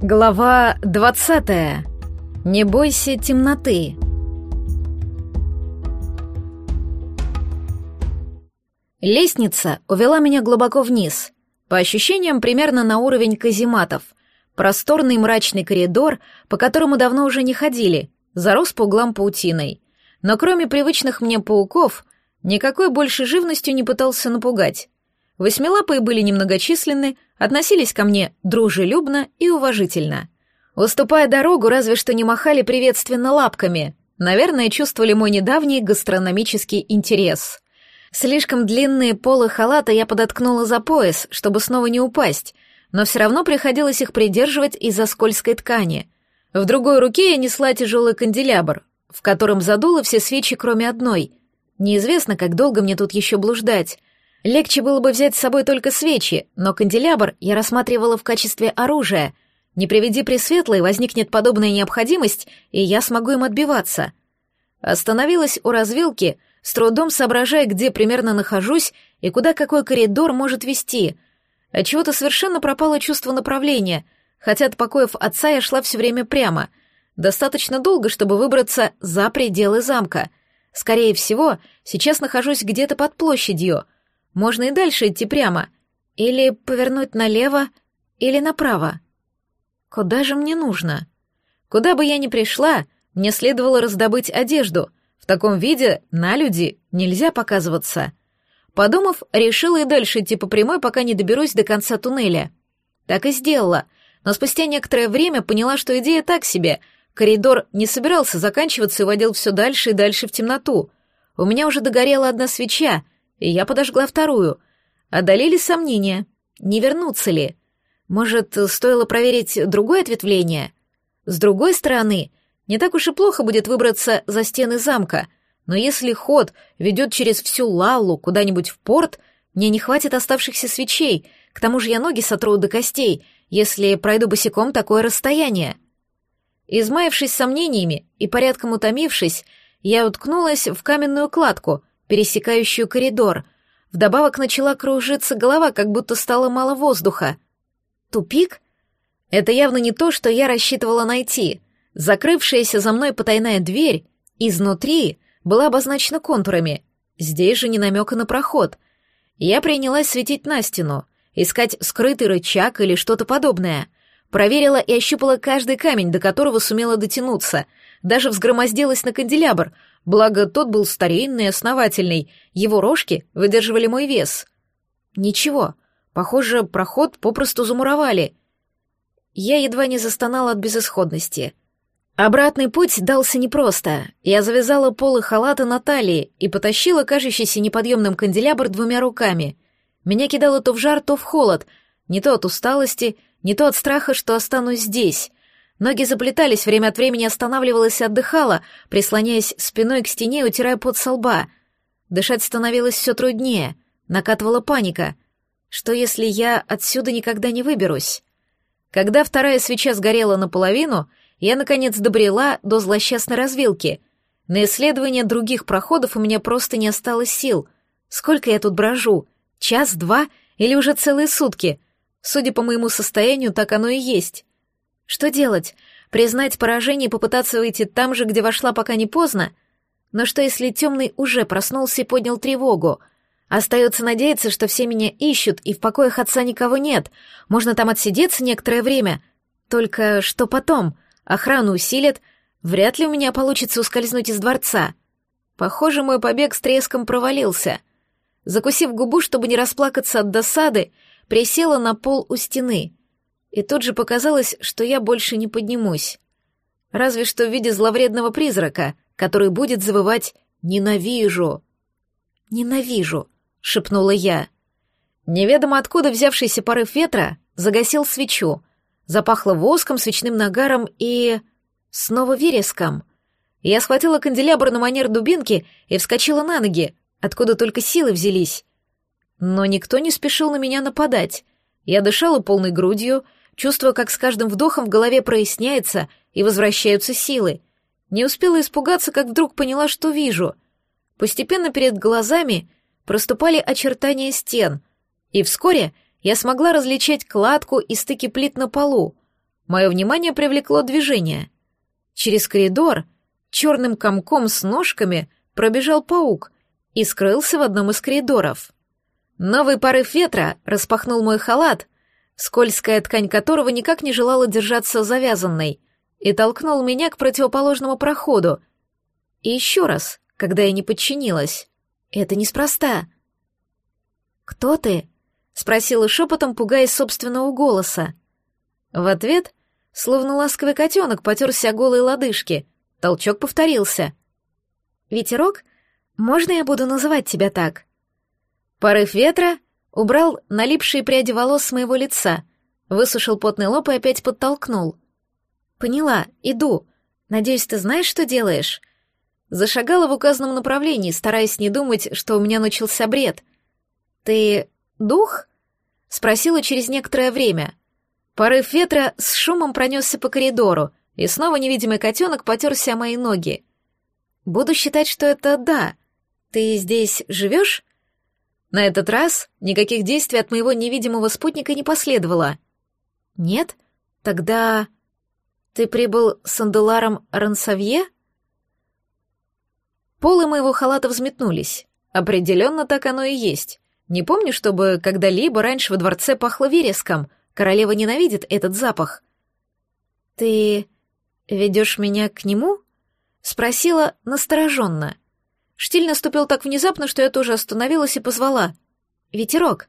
Глава 20. Не бойся темноты. Лестница увела меня глубоко вниз, по ощущениям примерно на уровень казематов. Просторный мрачный коридор, по которому давно уже не ходили, зарос по углам паутиной. Но кроме привычных мне пауков, никакой больше живностью не пытался напугать. Восьмилапые были немногочисленны, относились ко мне дружелюбно и уважительно. Уступая дорогу, разве что не махали приветственно лапками. Наверное, чувствовали мой недавний гастрономический интерес. Слишком длинные полы халата я подоткнула за пояс, чтобы снова не упасть, но все равно приходилось их придерживать из-за скользкой ткани. В другой руке я несла тяжелый канделябр, в котором задуло все свечи, кроме одной. Неизвестно, как долго мне тут еще блуждать. Легче было бы взять с собой только свечи, но канделябр я рассматривала в качестве оружия. Не приведи Пресветлой, возникнет подобная необходимость, и я смогу им отбиваться. Остановилась у развилки, с трудом соображая, где примерно нахожусь и куда какой коридор может вести. Отчего-то совершенно пропало чувство направления, хотя от покоев отца я шла все время прямо. Достаточно долго, чтобы выбраться за пределы замка. Скорее всего, сейчас нахожусь где-то под площадью — можно и дальше идти прямо. Или повернуть налево, или направо. Куда же мне нужно? Куда бы я ни пришла, мне следовало раздобыть одежду. В таком виде на люди нельзя показываться. Подумав, решила и дальше идти по прямой, пока не доберусь до конца туннеля. Так и сделала, но спустя некоторое время поняла, что идея так себе. Коридор не собирался заканчиваться и водил все дальше и дальше в темноту. У меня уже догорела одна свеча — и я подожгла вторую. Одолели сомнения, не вернуться ли. Может, стоило проверить другое ответвление? С другой стороны, не так уж и плохо будет выбраться за стены замка, но если ход ведет через всю Лаллу куда-нибудь в порт, мне не хватит оставшихся свечей, к тому же я ноги сотру до костей, если пройду босиком такое расстояние. Измаявшись сомнениями и порядком утомившись, я уткнулась в каменную кладку, пересекающую коридор. Вдобавок начала кружиться голова, как будто стало мало воздуха. Тупик? Это явно не то, что я рассчитывала найти. Закрывшаяся за мной потайная дверь изнутри была обозначена контурами. Здесь же не намека на проход. Я принялась светить на стену, искать скрытый рычаг или что-то подобное. Проверила и ощупала каждый камень, до которого сумела дотянуться. Даже взгромоздилась на канделябр, Благо, тот был старинный и основательный, его рожки выдерживали мой вес. Ничего, похоже, проход попросту замуровали. Я едва не застонала от безысходности. Обратный путь дался непросто. Я завязала полы халата на талии и потащила кажущийся неподъемным канделябр двумя руками. Меня кидало то в жар, то в холод, не то от усталости, не то от страха, что останусь здесь. Ноги заплетались, время от времени останавливалась и отдыхала, прислоняясь спиной к стене и утирая пот со лба. Дышать становилось все труднее, накатывала паника. Что если я отсюда никогда не выберусь? Когда вторая свеча сгорела наполовину, я, наконец, добрела до злосчастной развилки. На исследование других проходов у меня просто не осталось сил. Сколько я тут брожу? Час, два или уже целые сутки? Судя по моему состоянию, так оно и есть. Что делать? Признать поражение и попытаться выйти там же, где вошла, пока не поздно? Но что, если темный уже проснулся и поднял тревогу? Остается надеяться, что все меня ищут, и в покоях отца никого нет. Можно там отсидеться некоторое время. Только что потом? Охрану усилят. Вряд ли у меня получится ускользнуть из дворца. Похоже, мой побег с треском провалился. Закусив губу, чтобы не расплакаться от досады, присела на пол у стены — и тут же показалось, что я больше не поднимусь. Разве что в виде зловредного призрака, который будет завывать «ненавижу». «Ненавижу», — шепнула я. Неведомо откуда взявшийся порыв ветра загасил свечу, запахло воском, свечным нагаром и... снова вереском. Я схватила канделябр на манер дубинки и вскочила на ноги, откуда только силы взялись. Но никто не спешил на меня нападать. Я дышала полной грудью, чувствуя, как с каждым вдохом в голове проясняется и возвращаются силы. Не успела испугаться, как вдруг поняла, что вижу. Постепенно перед глазами проступали очертания стен, и вскоре я смогла различать кладку и стыки плит на полу. мое внимание привлекло движение. Через коридор черным комком с ножками пробежал паук и скрылся в одном из коридоров. Новый порыв ветра распахнул мой халат, скользкая ткань которого никак не желала держаться завязанной, и толкнул меня к противоположному проходу. И еще раз, когда я не подчинилась. Это неспроста. «Кто ты?» — спросила шепотом, пугаясь собственного голоса. В ответ, словно ласковый котенок, потерся голые лодыжки. Толчок повторился. «Ветерок? Можно я буду называть тебя так?» Порыв ветра убрал налипшие пряди волос с моего лица, высушил потный лоб и опять подтолкнул. «Поняла, иду. Надеюсь, ты знаешь, что делаешь?» Зашагала в указанном направлении, стараясь не думать, что у меня начался бред. «Ты дух?» — спросила через некоторое время. Порыв ветра с шумом пронесся по коридору, и снова невидимый котенок потерся о мои ноги. «Буду считать, что это да. Ты здесь живешь?» На этот раз никаких действий от моего невидимого спутника не последовало. Нет? Тогда... Ты прибыл с Анделаром Рансавье? Полы моего халата взметнулись. Определенно так оно и есть. Не помню, чтобы когда-либо раньше во дворце пахло вереском. Королева ненавидит этот запах. Ты ведешь меня к нему? Спросила настороженно. — Штиль наступил так внезапно, что я тоже остановилась и позвала. «Ветерок».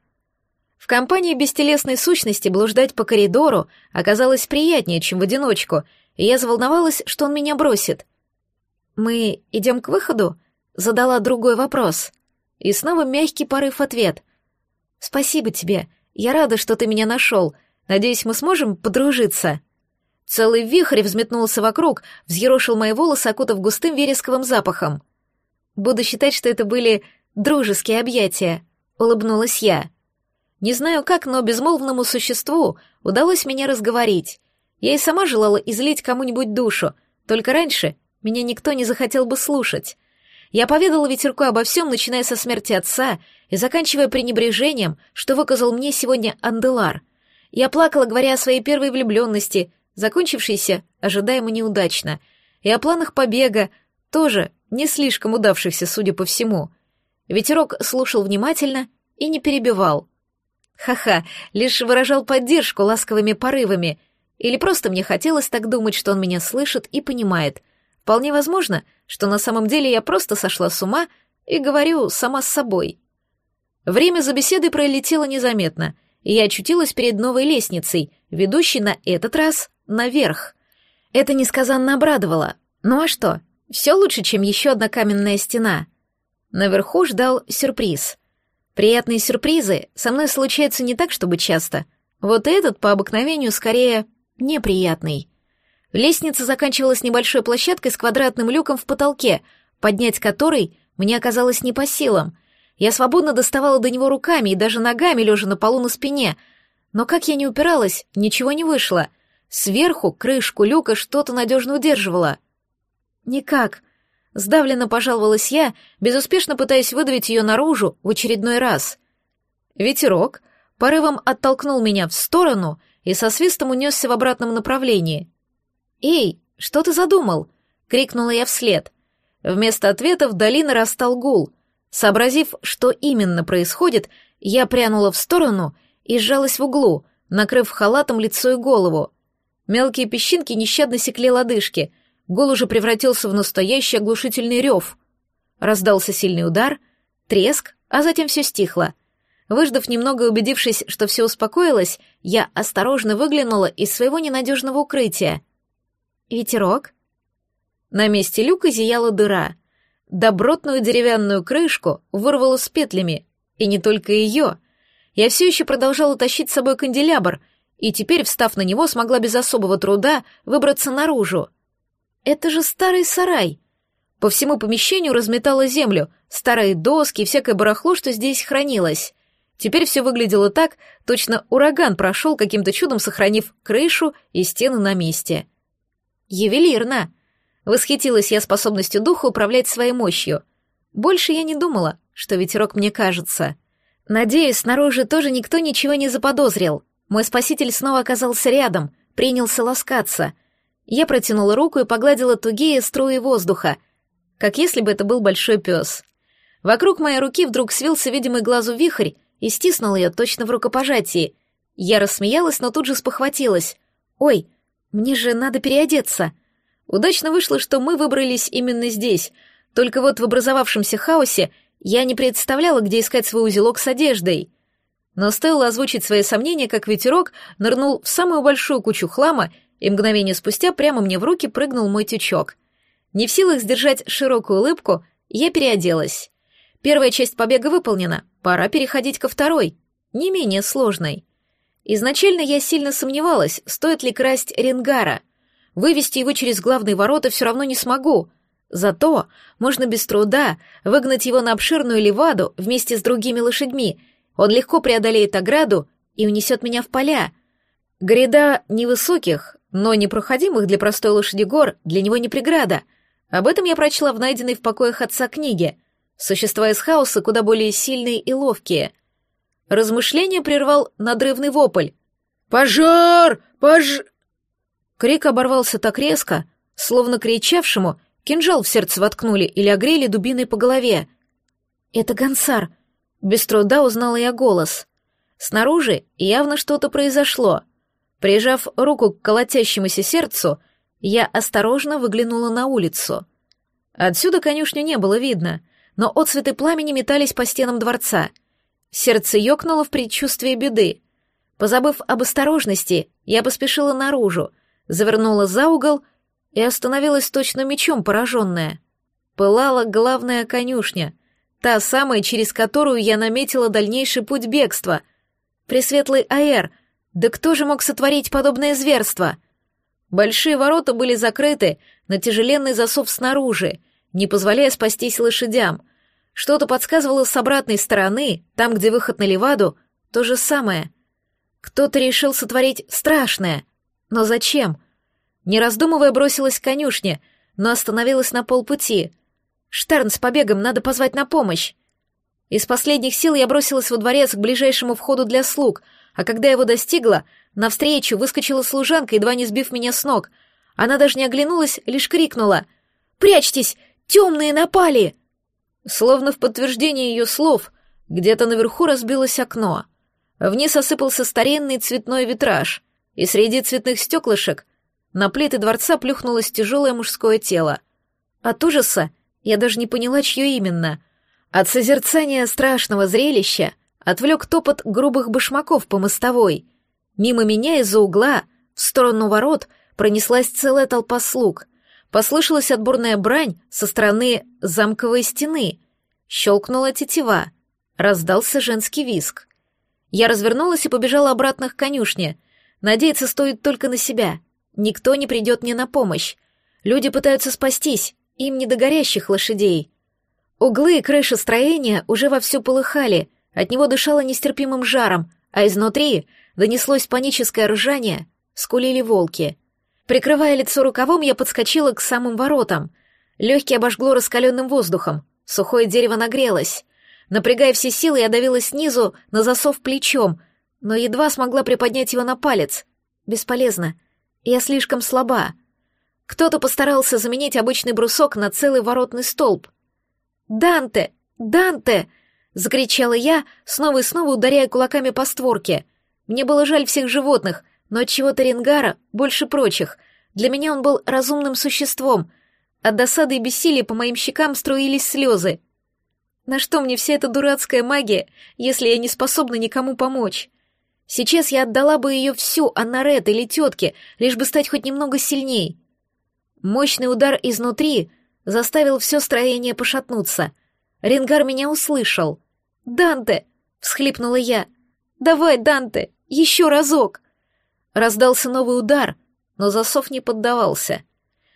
В компании бестелесной сущности блуждать по коридору оказалось приятнее, чем в одиночку, и я заволновалась, что он меня бросит. «Мы идем к выходу?» — задала другой вопрос. И снова мягкий порыв ответ. «Спасибо тебе. Я рада, что ты меня нашел. Надеюсь, мы сможем подружиться». Целый вихрь взметнулся вокруг, взъерошил мои волосы, окутав густым вересковым запахом. Буду считать, что это были дружеские объятия, улыбнулась я. Не знаю как, но безмолвному существу удалось меня разговорить. Я и сама желала излить кому-нибудь душу, только раньше меня никто не захотел бы слушать. Я поведала ветерку обо всем, начиная со смерти отца и заканчивая пренебрежением, что выказал мне сегодня Анделар. Я плакала, говоря о своей первой влюбленности, закончившейся ожидаемо неудачно, и о планах побега, тоже не слишком удавшихся, судя по всему. Ветерок слушал внимательно и не перебивал. Ха-ха, лишь выражал поддержку ласковыми порывами, или просто мне хотелось так думать, что он меня слышит и понимает. Вполне возможно, что на самом деле я просто сошла с ума и говорю сама с собой. Время за беседой пролетело незаметно, и я очутилась перед новой лестницей, ведущей на этот раз наверх. Это несказанно обрадовало. Ну а что? Все лучше, чем еще одна каменная стена. Наверху ждал сюрприз. Приятные сюрпризы со мной случаются не так, чтобы часто. Вот этот, по обыкновению, скорее неприятный. Лестница заканчивалась небольшой площадкой с квадратным люком в потолке, поднять который мне оказалось не по силам. Я свободно доставала до него руками и даже ногами, лежа на полу на спине. Но как я не упиралась, ничего не вышло. Сверху крышку люка что-то надежно удерживало — «Никак», — сдавленно пожаловалась я, безуспешно пытаясь выдавить ее наружу в очередной раз. Ветерок порывом оттолкнул меня в сторону и со свистом унесся в обратном направлении. «Эй, что ты задумал?» — крикнула я вслед. Вместо ответа вдали нарастал гул. Сообразив, что именно происходит, я прянула в сторону и сжалась в углу, накрыв халатом лицо и голову. Мелкие песчинки нещадно секли лодыжки, Гул уже превратился в настоящий оглушительный рев. Раздался сильный удар, треск, а затем все стихло. Выждав немного и убедившись, что все успокоилось, я осторожно выглянула из своего ненадежного укрытия. Ветерок. На месте люка зияла дыра. Добротную деревянную крышку вырвало с петлями, и не только ее. Я все еще продолжала тащить с собой канделябр, и теперь, встав на него, смогла без особого труда выбраться наружу. Это же старый сарай. По всему помещению разметало землю, старые доски и всякое барахло, что здесь хранилось. Теперь все выглядело так, точно ураган прошел, каким-то чудом сохранив крышу и стены на месте. Ювелирно. Восхитилась я способностью духа управлять своей мощью. Больше я не думала, что ветерок мне кажется. Надеюсь, снаружи тоже никто ничего не заподозрил. Мой спаситель снова оказался рядом, принялся ласкаться. Я протянула руку и погладила тугие струи воздуха, как если бы это был большой пес. Вокруг моей руки вдруг свился видимый глазу вихрь и стиснул ее точно в рукопожатии. Я рассмеялась, но тут же спохватилась. «Ой, мне же надо переодеться!» Удачно вышло, что мы выбрались именно здесь, только вот в образовавшемся хаосе я не представляла, где искать свой узелок с одеждой. Но стоило озвучить свои сомнения, как ветерок нырнул в самую большую кучу хлама, и мгновение спустя прямо мне в руки прыгнул мой тючок. Не в силах сдержать широкую улыбку, я переоделась. Первая часть побега выполнена, пора переходить ко второй, не менее сложной. Изначально я сильно сомневалась, стоит ли красть Ренгара. Вывести его через главные ворота все равно не смогу. Зато можно без труда выгнать его на обширную леваду вместе с другими лошадьми. Он легко преодолеет ограду и унесет меня в поля. Гряда невысоких, но непроходимых для простой лошади гор для него не преграда. Об этом я прочла в найденной в покоях отца книге. Существа из хаоса куда более сильные и ловкие. Размышление прервал надрывный вопль. «Пожар! Пож...» Крик оборвался так резко, словно кричавшему кинжал в сердце воткнули или огрели дубиной по голове. «Это Гонсар!» Без труда узнала я голос. Снаружи явно что-то произошло. Прижав руку к колотящемуся сердцу, я осторожно выглянула на улицу. Отсюда конюшню не было видно, но отцветы пламени метались по стенам дворца. Сердце ёкнуло в предчувствии беды. Позабыв об осторожности, я поспешила наружу, завернула за угол и остановилась точно мечом пораженная. Пылала главная конюшня, та самая, через которую я наметила дальнейший путь бегства. Пресветлый Аэр, да кто же мог сотворить подобное зверство? Большие ворота были закрыты на тяжеленный засов снаружи, не позволяя спастись лошадям. Что-то подсказывало с обратной стороны, там, где выход на Леваду, то же самое. Кто-то решил сотворить страшное. Но зачем? Не раздумывая, бросилась к конюшне, но остановилась на полпути. «Штерн с побегом, надо позвать на помощь!» Из последних сил я бросилась во дворец к ближайшему входу для слуг, а когда его достигла, навстречу выскочила служанка, едва не сбив меня с ног. Она даже не оглянулась, лишь крикнула «Прячьтесь! Темные напали!» Словно в подтверждение ее слов, где-то наверху разбилось окно. Вниз осыпался старинный цветной витраж, и среди цветных стеклышек на плиты дворца плюхнулось тяжелое мужское тело. От ужаса я даже не поняла, чье именно. От созерцания страшного зрелища отвлек топот грубых башмаков по мостовой. Мимо меня из-за угла, в сторону ворот, пронеслась целая толпа слуг. Послышалась отборная брань со стороны замковой стены. Щелкнула тетива. Раздался женский виск. Я развернулась и побежала обратно к конюшне. Надеяться стоит только на себя — Никто не придет мне на помощь. Люди пытаются спастись, им не до горящих лошадей. Углы и крыши строения уже вовсю полыхали, от него дышало нестерпимым жаром, а изнутри донеслось паническое ржание, скулили волки. Прикрывая лицо рукавом, я подскочила к самым воротам. Легкие обожгло раскаленным воздухом, сухое дерево нагрелось. Напрягая все силы, я давила снизу на засов плечом, но едва смогла приподнять его на палец. Бесполезно. Я слишком слаба. Кто-то постарался заменить обычный брусок на целый воротный столб. «Данте! Данте!» — закричала я, снова и снова ударяя кулаками по створке. Мне было жаль всех животных, но от чего-то Ренгара больше прочих. Для меня он был разумным существом. От досады и бессилия по моим щекам струились слезы. На что мне вся эта дурацкая магия, если я не способна никому помочь? Сейчас я отдала бы ее всю Аннарет или тетке, лишь бы стать хоть немного сильней. Мощный удар изнутри заставил все строение пошатнуться. Ренгар меня услышал. «Данте!» — всхлипнула я. «Давай, Данте, еще разок!» Раздался новый удар, но засов не поддавался.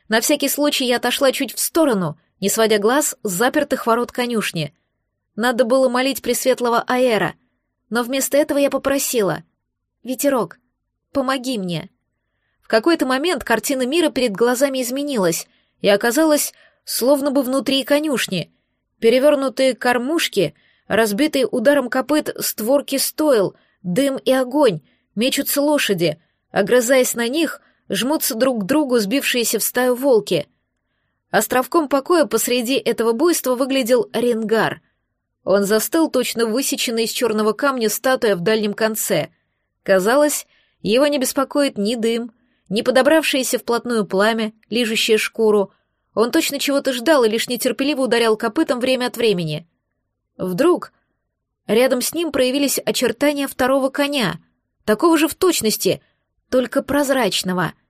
На всякий случай я отошла чуть в сторону, не сводя глаз с запертых ворот конюшни. Надо было молить Пресветлого Аэра — но вместо этого я попросила «Ветерок, помоги мне». В какой-то момент картина мира перед глазами изменилась и оказалась словно бы внутри конюшни. Перевернутые кормушки, разбитые ударом копыт створки стоил, дым и огонь, мечутся лошади, Огрызаясь на них, жмутся друг к другу сбившиеся в стаю волки. Островком покоя посреди этого буйства выглядел Ренгар. Он застыл, точно высеченный из черного камня статуя в дальнем конце. Казалось, его не беспокоит ни дым, ни подобравшееся вплотную пламя, лижущее шкуру. Он точно чего-то ждал и лишь нетерпеливо ударял копытом время от времени. Вдруг рядом с ним проявились очертания второго коня, такого же в точности, только прозрачного —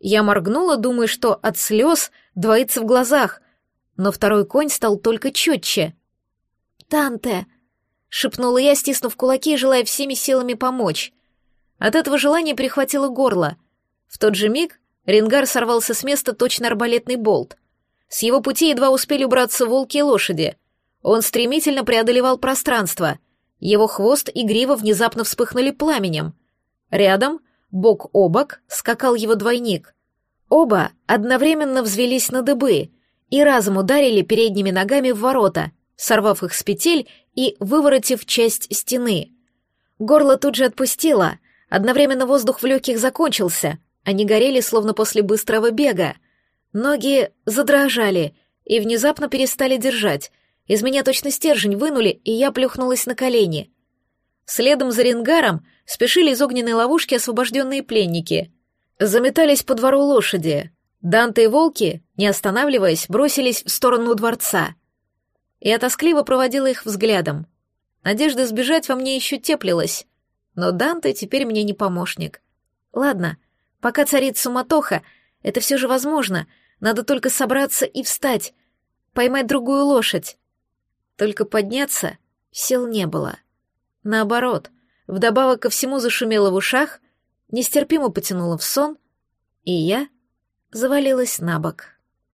я моргнула, думая, что от слез двоится в глазах, но второй конь стал только четче. «Танте!» — шепнула я, стиснув кулаки, желая всеми силами помочь. От этого желания перехватило горло. В тот же миг Ренгар сорвался с места точно арбалетный болт. С его пути едва успели убраться волки и лошади. Он стремительно преодолевал пространство. Его хвост и грива внезапно вспыхнули пламенем. Рядом — Бок о бок скакал его двойник. Оба одновременно взвелись на дыбы и разом ударили передними ногами в ворота, сорвав их с петель и выворотив часть стены. Горло тут же отпустило, одновременно воздух в легких закончился, они горели, словно после быстрого бега. Ноги задрожали и внезапно перестали держать. Из меня точно стержень вынули, и я плюхнулась на колени. Следом за ренгаром спешили из огненной ловушки освобожденные пленники. Заметались по двору лошади. Данте и волки, не останавливаясь, бросились в сторону дворца. Я тоскливо проводила их взглядом. Надежда сбежать во мне еще теплилась, но Данте теперь мне не помощник. Ладно, пока царит суматоха, это все же возможно, надо только собраться и встать, поймать другую лошадь. Только подняться сил не было. Наоборот, вдобавок ко всему зашумело в ушах, нестерпимо потянуло в сон, и я завалилась на бок.